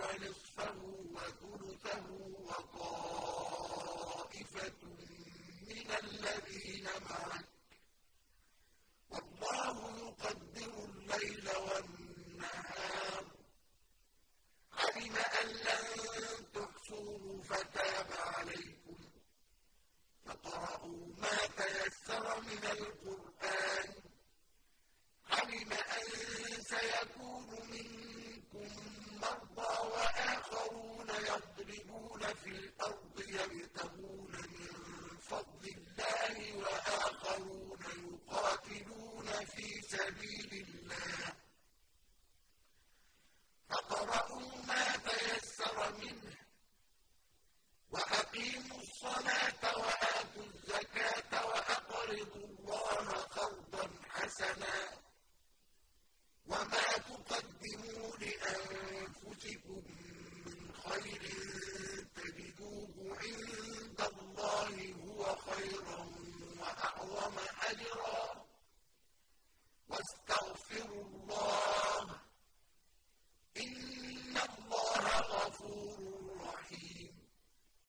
ونصفه وثلثه وطائفة من الذين معك. والله يقدر الليل والنهار فِي الْأَرْضِ يَبْتَغُونَ مِن فَضْلِ اللَّهِ وَآخَرُونَ يُقَاتِلُونَ فِي سَبِيلِ اللَّهِ ۖ. فَاقْرَءُوا مَا تَيَسَّرَ مِنْهُ ۚ وَأَقِيمُوا الصَّلَاةَ وَآتُوا الزَّكَاةَ وَأَقْرِضُوا